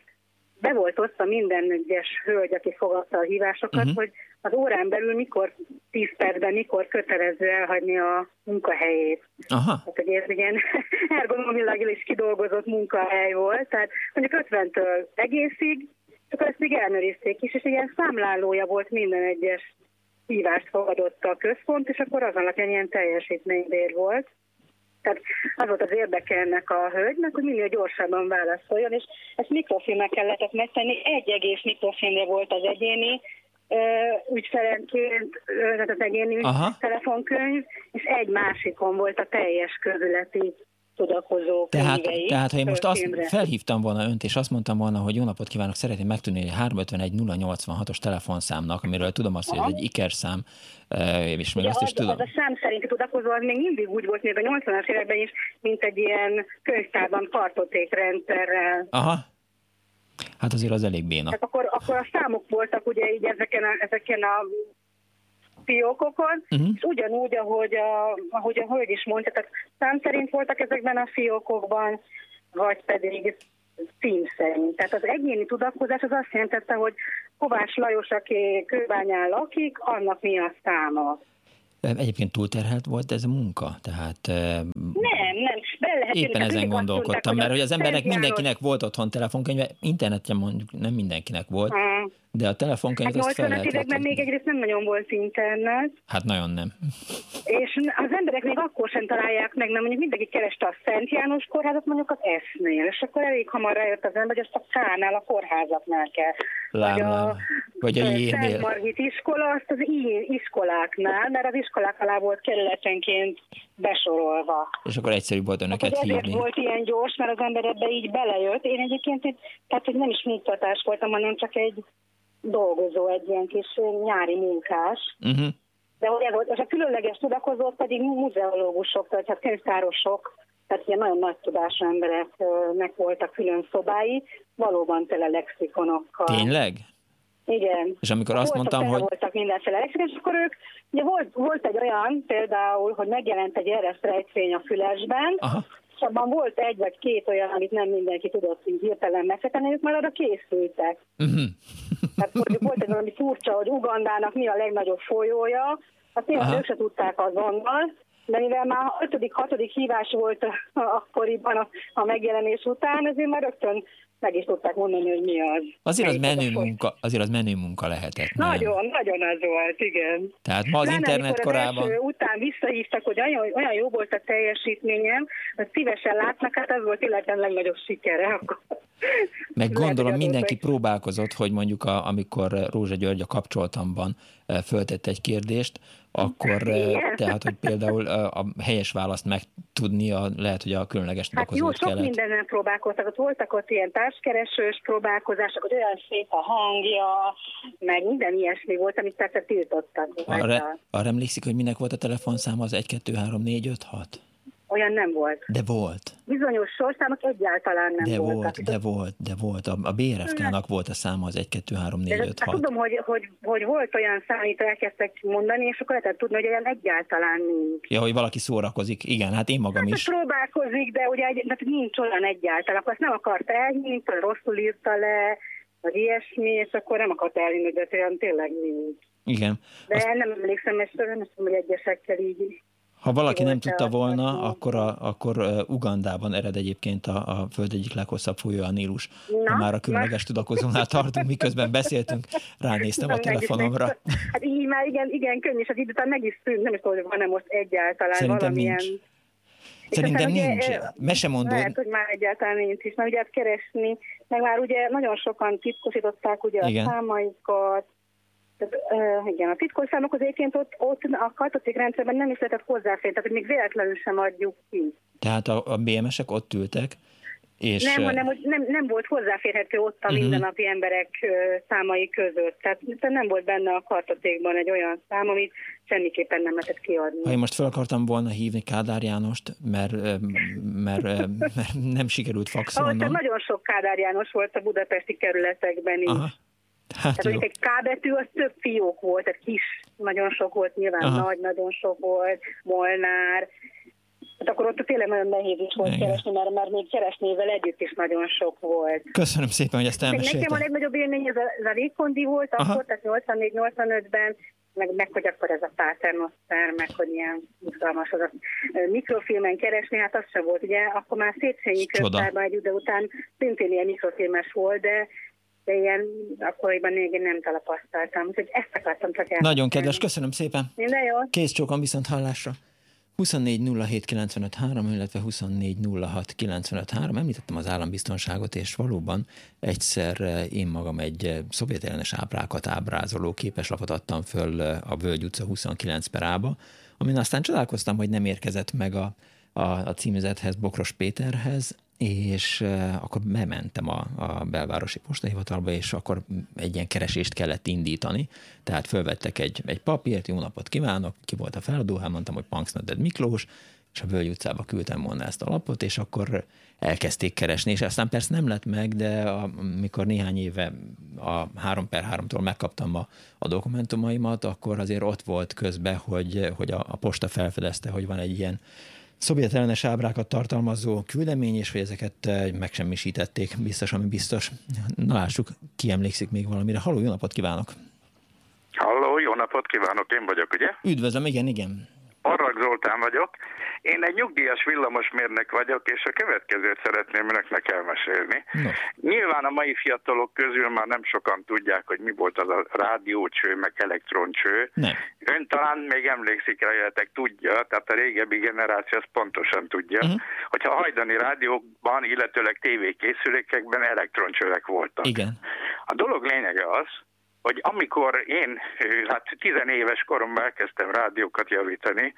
be volt osztva minden egyes hölgy, aki fogadta a hívásokat, uh-huh. hogy az órán belül mikor, 10 percben, mikor kötelező elhagyni a munkahelyét. Aha. Tehát, hogy ez ilyen ergonomilag is kidolgozott munkahely volt, tehát mondjuk 50-től egészig, csak ezt még elnőrizték is, és ilyen számlálója volt minden egyes hívást fogadott a központ, és akkor az alapján ilyen teljesítménybér volt. Tehát az volt az érdeke ennek a hölgynek, hogy minél gyorsabban válaszoljon, és ezt mikrofilmekkel lehetett megtenni. Egy egész mikrofilmje volt az egyéni ügyfelenként, tehát az egyéni Aha. telefonkönyv, és egy másikon volt a teljes közületi tudakozó tehát, tehát ha én most azt felhívtam volna önt, és azt mondtam volna, hogy jó napot kívánok, szeretném megtudni, hogy 351 086-os telefonszámnak, amiről tudom azt, hogy ez egy ikerszám, és még azt is az, tudom. Az a szám szerinti tudakozó az még mindig úgy volt, még a 80-as években is, mint egy ilyen könyvtárban kartotékrendszerrel. Aha, Hát azért az elég béna. Tehát akkor, akkor a számok voltak ugye így ezeken a, ezeken a fiókokon, uh-huh. és ugyanúgy, ahogy a, ahogy a hölgy is mondta, tehát szám szerint voltak ezekben a fiókokban, vagy pedig cím szerint. Tehát az egyéni tudakozás az azt jelentette, hogy Kovács Lajos, aki kőbányán lakik, annak mi a száma. Egyébként túlterhelt volt ez a munka? Tehát, nem, nem. Be lehet éppen ezen gondolkodtam, mert hogy az embernek mindenkinek volt otthon telefonkönyve, interneten mondjuk nem mindenkinek volt. De a telefonkönyv hát azt fel lehet években még egyrészt nem nagyon volt internet. Hát nagyon nem. És az emberek még akkor sem találják meg, mert mondjuk mindenki kereste a Szent János kórházat mondjuk az esznél, és akkor elég hamar rájött az ember, hogy azt a K-nál, a kórházatnál kell. Lám, vagy a, vagy a Szent Margit iskola, azt az I iskoláknál, mert az iskolák alá volt kerületenként besorolva. És akkor egyszerűbb volt önöket hát, hívni. volt ilyen gyors, mert az ember ebbe így belejött. Én egyébként, tehát hogy nem is munkatás voltam, hanem csak egy dolgozó, egy ilyen kis nyári munkás. Uh-huh. De ez volt, és a különleges tudakozók pedig muzeológusok, tehát hát könyvtárosok, tehát ilyen nagyon nagy tudású embereknek voltak külön szobái, valóban tele lexikonokkal. Tényleg? Igen. És amikor azt voltak, mondtam, hogy... Voltak mindenféle lexikon, és akkor ők, ugye volt, volt egy olyan például, hogy megjelent egy eresztrejtvény a fülesben, Aha. És abban volt egy vagy két olyan, amit nem mindenki tudott így hirtelen megfetenni, ők már arra készültek. Uh-huh. Tehát mondjuk volt egy valami furcsa, hogy Ugandának mi a legnagyobb folyója, azt nyilván ők se tudták azonnal, de mivel már ötödik, hatodik hívás volt akkoriban a, a megjelenés után, ezért már rögtön meg is tudták mondani, hogy mi az. Azért az menő munka, azért az menő munka lehetett. Nem? Nagyon, nagyon az volt, igen. Tehát ma az Lenne, internet korában... Az után visszahívtak, hogy olyan, olyan jó volt a teljesítményem, hogy szívesen látnak, hát az volt életem legnagyobb sikere. Akkor. Meg gondolom mindenki próbálkozott, hogy mondjuk a, amikor Rózsa György a kapcsolatamban föltette egy kérdést, akkor Igen. tehát, hogy például a helyes választ megtudni, a, lehet, hogy a különleges Hát jó, sok kellett. mindennen próbálkoztak, ott voltak ott ilyen társkeresős próbálkozások, hogy olyan szép a hangja, meg minden ilyesmi volt, amit persze tiltottak. Arra, arra emlékszik, hogy minek volt a telefonszáma az 1, 2, 3, 4, 5, 6? Olyan nem volt. De volt. Bizonyos sorszámok egyáltalán nem de voltak. Volt, de volt, de volt. A, a BRFK-nak volt a száma az 1, 2, 3, 4, 5, 6. Tudom, hogy, hogy, hogy volt olyan szám, amit elkezdtek mondani, és akkor lehetett tudni, hogy olyan egyáltalán nincs. Ja, hogy valaki szórakozik. Igen, hát én magam hát, is. próbálkozik, de ugye egy, de nincs olyan egyáltalán. Akkor azt nem akart elhinni, rosszul írta le, vagy ilyesmi, és akkor nem akart elhinni, de olyan tényleg nincs. Igen. De azt... nem emlékszem, és nem tudom, hogy egyesekkel így ha valaki nem tudta volna, akkor, a, akkor Ugandában ered egyébként a, a föld egyik leghosszabb folyó, a Nílus. Na, ha már a különleges tudakozónál tartunk, miközben beszéltünk, ránéztem a telefonomra. Hát így már igen, igen könnyű, és az idő után meg is tűnt, nem is tudom, hogy van-e most egyáltalán Szerintem valamilyen... Nincs. Szerintem ugye, nincs. Mesemondó. Lehet, hogy már egyáltalán nincs is, mert ugye keresni, meg már ugye nagyon sokan titkosították ugye igen. a számaikat, tehát, igen, a titkos számokhoz egyébként ott, ott a kartocékrendszerben nem is lehetett hozzáférni, tehát még véletlenül sem adjuk ki. Tehát a, a BMS-ek ott ültek, és... Nem, hanem hogy nem, nem volt hozzáférhető ott a uh-huh. mindennapi emberek uh, számai között. Tehát nem volt benne a kartocékban egy olyan szám, amit semmiképpen nem lehetett kiadni. Ha én most fel akartam volna hívni Kádár Jánost, mert, mert, mert nem sikerült faxolnom. Ahol nagyon sok Kádár János volt a budapesti kerületekben is. Aha. Hát tehát mondjuk egy K betű, az több fiók volt, tehát kis, nagyon sok volt, nyilván Aha. nagy, nagyon sok volt, Molnár, Hát akkor ott tényleg nagyon nehéz is volt Igen. keresni, mert, mert még keresnével együtt is nagyon sok volt. Köszönöm szépen, hogy ezt elmeséltem. Nekem a legnagyobb élmény ez a, ez a Rékondi volt, Aha. akkor, tehát 84-85-ben, meg, meg hogy akkor ez a Paternoster, meg hogy ilyen izgalmas az a mikrofilmen keresni, hát az sem volt. Ugye akkor már Széchenyi könyvtárban egy idő után szintén ilyen mikrofilmes volt, de de ilyen akkoriban még én nem tapasztaltam. Úgyhogy ezt akartam csak el. Nagyon kedves, köszönöm szépen. Minden jó. Kész csókon viszont hallásra. 24 illetve 24 Említettem az állambiztonságot, és valóban egyszer én magam egy eh, szovjet ábrákat ábrázoló képeslapot adtam föl eh, a Völgy utca 29 perába, amin aztán csodálkoztam, hogy nem érkezett meg a a, a címzethez, Bokros Péterhez, és akkor bementem a, a belvárosi postahivatalba, és akkor egy ilyen keresést kellett indítani. Tehát fölvettek egy, egy papírt, jó napot kívánok, ki volt a feladó, hát mondtam, hogy Punksnoded Miklós, és a Völgy utcába küldtem volna ezt a lapot, és akkor elkezdték keresni, és aztán persze nem lett meg, de amikor néhány éve a 3 per 3-tól megkaptam a, a dokumentumaimat, akkor azért ott volt közben, hogy, hogy a, a posta felfedezte, hogy van egy ilyen szovjetellenes ábrákat tartalmazó küldemény, és hogy ezeket eh, megsemmisítették, biztos, ami biztos. Na lássuk, ki emlékszik még valamire. Halló, jó napot kívánok! Halló, jó napot kívánok, én vagyok, ugye? Üdvözlöm, igen, igen. Arrak Zoltán vagyok. Én egy nyugdíjas villamosmérnök vagyok, és a következőt szeretném önöknek elmesélni. No. Nyilván a mai fiatalok közül már nem sokan tudják, hogy mi volt az a rádiócső, meg elektroncső. Nem. Ön talán még emlékszik rá, tudja, tehát a régebbi generáció azt pontosan tudja, uh-huh. hogyha a hajdani rádiókban, illetőleg tévékészülékekben elektroncsövek voltak. Igen. A dolog lényege az, hogy amikor én hát tizenéves koromban elkezdtem rádiókat javítani,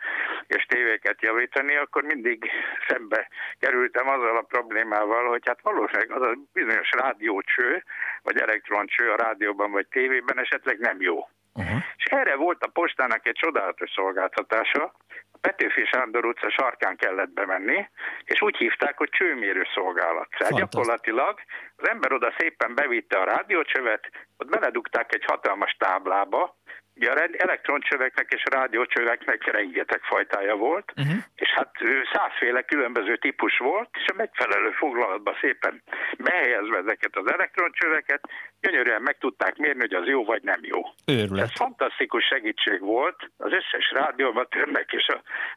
és tévéket javítani, akkor mindig szembe kerültem azzal a problémával, hogy hát valószínűleg az a bizonyos rádiócső, vagy elektroncső a rádióban vagy tévében esetleg nem jó. Uh-huh. És erre volt a postának egy csodálatos szolgáltatása, Petőfi Sándor utca sarkán kellett bemenni, és úgy hívták, hogy csőmérő szolgálat. Gyakorlatilag az ember oda szépen bevitte a rádiócsövet, ott beledugták egy hatalmas táblába, Ugye a elektroncsöveknek és rádiócsöveknek rengeteg fajtája volt, uh-huh. és hát százféle különböző típus volt, és a megfelelő foglalatba szépen behelyezve ezeket az elektroncsöveket, gyönyörűen meg tudták mérni, hogy az jó vagy nem jó. Őrület. Ez fantasztikus segítség volt az összes rádióamatőrnek és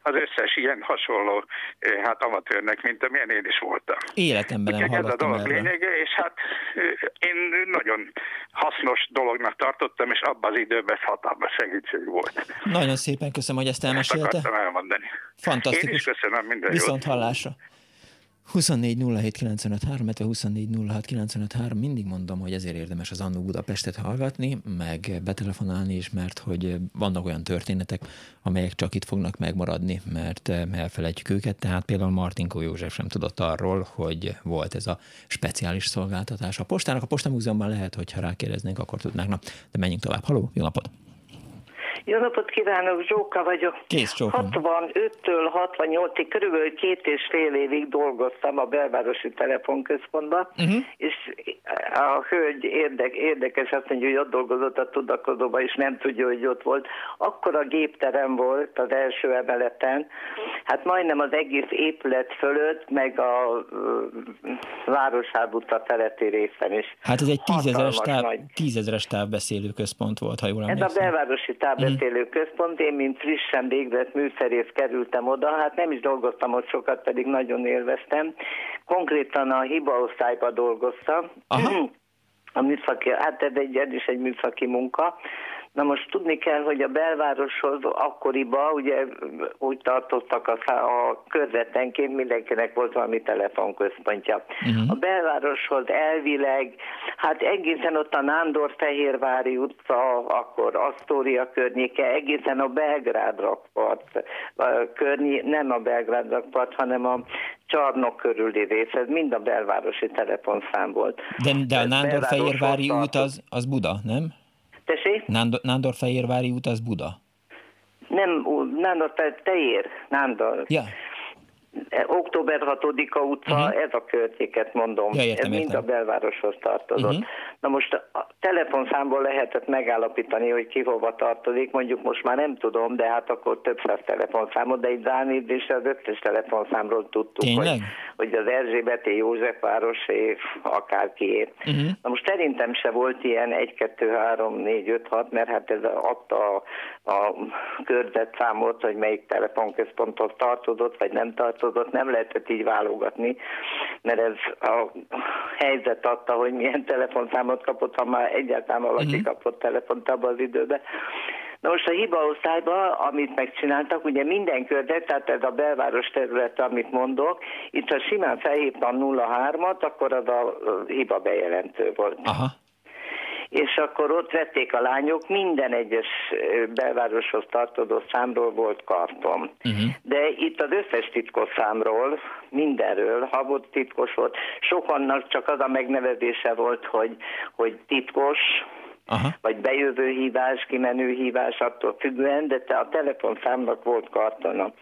az összes ilyen hasonló hát amatőrnek, mint amilyen én is voltam. Életemben nem Ez a dolog lényege, és hát én nagyon hasznos dolognak tartottam, és abban az időben hat hatalmas segítség volt. Nagyon szépen köszönöm, hogy ezt elmesélte. Ezt elmondani. Fantasztikus. Én is köszönöm minden Viszont jót. hallásra. 24 07 illetve 24 mindig mondom, hogy ezért érdemes az Annó Budapestet hallgatni, meg betelefonálni is, mert hogy vannak olyan történetek, amelyek csak itt fognak megmaradni, mert elfelejtjük őket, tehát például Martinko József sem tudott arról, hogy volt ez a speciális szolgáltatás a postának. A Postamúzeumban lehet, hogyha rákérdeznénk, akkor tudnánk. Na, de menjünk tovább. Haló, jó napot! Jó napot kívánok, Zsóka vagyok. Kész, Zsóka. 65-től 68-ig, körülbelül két és fél évig dolgoztam a belvárosi telefonközpontban, uh-huh. és a hölgy érdek, érdekes azt mondja, hogy ott dolgozott a tudakozóban, és nem tudja, hogy ott volt. Akkor a gépterem volt az első emeleten, hát majdnem az egész épület fölött, meg a uh, Városhábutca feletti részen is. Hát ez egy tízezeres, táv, tízezeres távbeszélő központ volt, ha jól emlékszem. Ez a belvárosi távbeszélő beszélő központ, én mint frissen végzett műszerész kerültem oda, hát nem is dolgoztam ott sokat, pedig nagyon élveztem. Konkrétan a hibaosztályban dolgoztam. Aha. A műszaki, hát ez egy, ez is egy műszaki munka, Na most tudni kell, hogy a belvároshoz akkoriban ugye úgy tartottak a, a körzetenként, mindenkinek volt valami telefonközpontja. Uh-huh. A belvároshoz elvileg, hát egészen ott a Nándor-Fehérvári utca, akkor Asztória környéke, egészen a Belgrád rakpart, környé, nem a Belgrád rakpart, hanem a csarnok körüli rész, ez mind a belvárosi telefonszám volt. De, de a Nándor-Fehérvári út az, az Buda, nem? Tessék? Nándor, Nándor-Fehérvári út az Buda? Nem, Nándor, Teér, Nándor. Ja. Október 6-a utca, uh-huh. ez a környéket mondom, ja, értem, ez mind a belvároshoz tartozott. Uh-huh. Na most a telefonszámból lehetett megállapítani, hogy ki hova tartozik, mondjuk most már nem tudom, de hát akkor több száz telefonszámot, de Zánid és az összes telefonszámról tudtuk, hogy, hogy az Erzsébeti József városé, akárkié. Uh-huh. Na most szerintem se volt ilyen 1, 2, 3, 4, 5, 6, mert hát ez adta a, a körzetszámot, hogy melyik telefonközponthoz tartozott, vagy nem tartozott, változott, nem lehetett így válogatni, mert ez a helyzet adta, hogy milyen telefonszámot kapott, ha már egyáltalán valaki uh-huh. kapott telefont abban az időben. Na most a hibaosztályban, amit megcsináltak, ugye minden körzet, tehát ez a belváros terület, amit mondok, itt ha simán felhívtam 03-at, akkor az a hiba bejelentő volt. Aha és akkor ott vették a lányok, minden egyes belvároshoz tartozó számról volt karton. Uh-huh. De itt az összes titkos számról, mindenről, ha volt titkos volt, sokannak csak az a megnevezése volt, hogy, hogy titkos, Aha. vagy bejövő hívás, kimenő hívás, attól függően, de te a telefonszámnak volt kartona.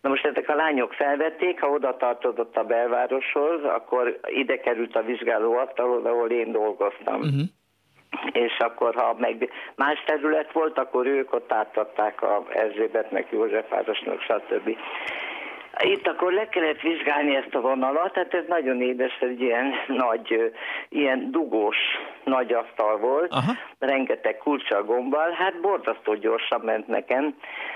Na most ezek a lányok felvették, ha oda tartozott a belvároshoz, akkor ide került a vizsgáló asztalhoz, ahol én dolgoztam. Uh-huh és akkor ha meg más terület volt, akkor ők ott átadták a Erzsébetnek, Józsefvárosnak, stb. Itt akkor le kellett vizsgálni ezt a vonalat, tehát ez nagyon édes, egy ilyen nagy, ilyen dugós nagy asztal volt, Aha. rengeteg kulcsa gombbal, hát borzasztó gyorsan ment nekem,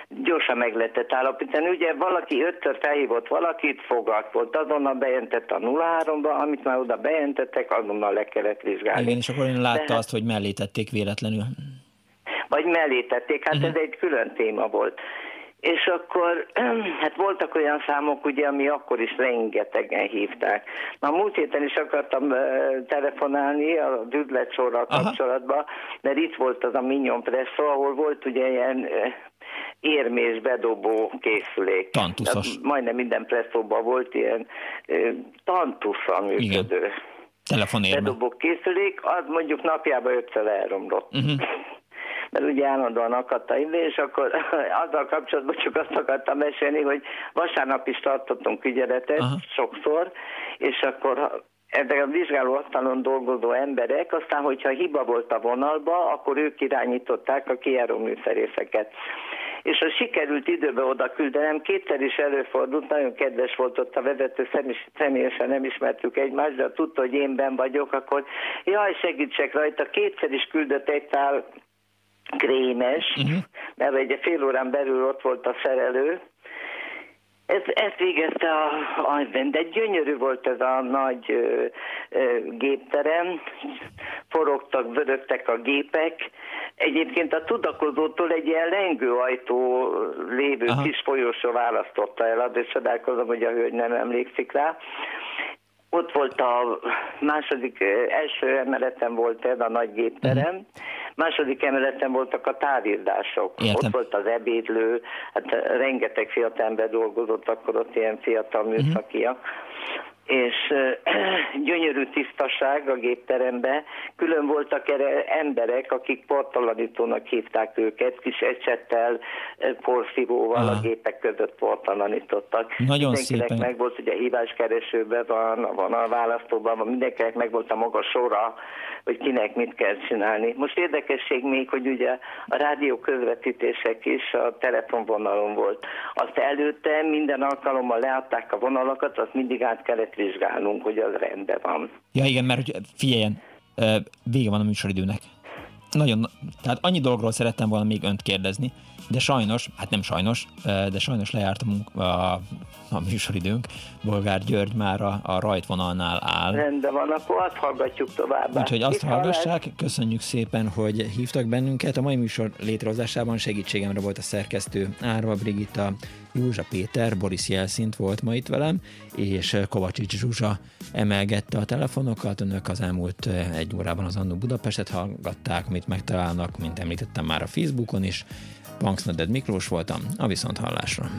gyorsan meg lehetett állapítani. Ugye valaki öttör felhívott valakit, fogalt volt, azonnal bejelentett a 03-ba, amit már oda bejelentettek, azonnal le kellett vizsgálni. Igen, és akkor én látta De, azt, hogy mellé tették véletlenül. Vagy mellé tették, hát uh-huh. ez egy külön téma volt. És akkor, hát voltak olyan számok, ugye, ami akkor is rengetegen hívták. Na, múlt héten is akartam uh, telefonálni a düzletsorral kapcsolatban, mert itt volt az a Minion Presso, ahol volt ugye ilyen uh, érmés bedobó készülék. Tantuszos. Tehát majdnem minden presszóban volt ilyen uh, tantuszal működő. Telefonérme. Bedobó készülék, az mondjuk napjában ötször elromlott. Uh-huh mert ugye állandóan akadt a idő, és akkor azzal kapcsolatban csak azt akartam mesélni, hogy vasárnap is tartottunk ügyeletet Aha. sokszor, és akkor ezek a vizsgálóasztalon dolgozó emberek, aztán, hogyha hiba volt a vonalba, akkor ők irányították a kijáró műszerészeket. És ha sikerült időbe oda küldenem, kétszer is előfordult, nagyon kedves volt ott a vezető, személyesen nem ismertük egymást, de tudta, hogy én ben vagyok, akkor jaj, segítsek rajta, kétszer is küldött egy tál krémes, uh-huh. mert egy fél órán belül ott volt a szerelő, ez, ezt végezte a, a de gyönyörű volt ez a nagy ö, ö, gépterem, forogtak, vörögtek a gépek. Egyébként a tudakozótól egy ilyen lengőajtó lévő Aha. kis folyosó választotta el, de csodálkozom, hogy a hölgy nem emlékszik rá. Ott volt a második, első emeleten volt ez a nagy gépterem, uh-huh Második emeleten voltak a távírdások. Értem. Ott volt az ebédlő, hát rengeteg fiatal ember dolgozott, akkor ott ilyen fiatal mhm. műszakiak. Uh-huh és gyönyörű tisztaság a gépterembe. Külön voltak erre emberek, akik portalanítónak hívták őket, kis ecsettel, porszívóval a gépek között portalanítottak. Nagyon mindenkinek szépen. meg volt, ugye híváskeresőben van, van a választóban, van, mindenkinek meg volt a maga sora, hogy kinek mit kell csinálni. Most érdekesség még, hogy ugye a rádió közvetítések is a telefonvonalon volt. Azt előtte minden alkalommal leadták a vonalakat, azt mindig át kellett vizsgálnunk, hogy az rendben van. Ja igen, mert hogy figyeljen, vége van a műsoridőnek. Nagyon, tehát annyi dologról szerettem volna még önt kérdezni, de sajnos, hát nem sajnos, de sajnos lejárt a, munk, a, a műsoridőnk. Bolgár György már a, a rajtvonalnál áll. Rendben van, akkor azt hallgatjuk tovább. Úgyhogy azt Itt hallgassák, hallás. köszönjük szépen, hogy hívtak bennünket. A mai műsor létrehozásában segítségemre volt a szerkesztő Árva Brigitta, Józsa Péter, Boris Jelszint volt ma itt velem, és Kovacsics Zsuzsa emelgette a telefonokat. Önök az elmúlt egy órában az Annu Budapestet hallgatták, amit megtalálnak, mint említettem már a Facebookon is. Punksnoded Miklós voltam, a Viszonthallásra.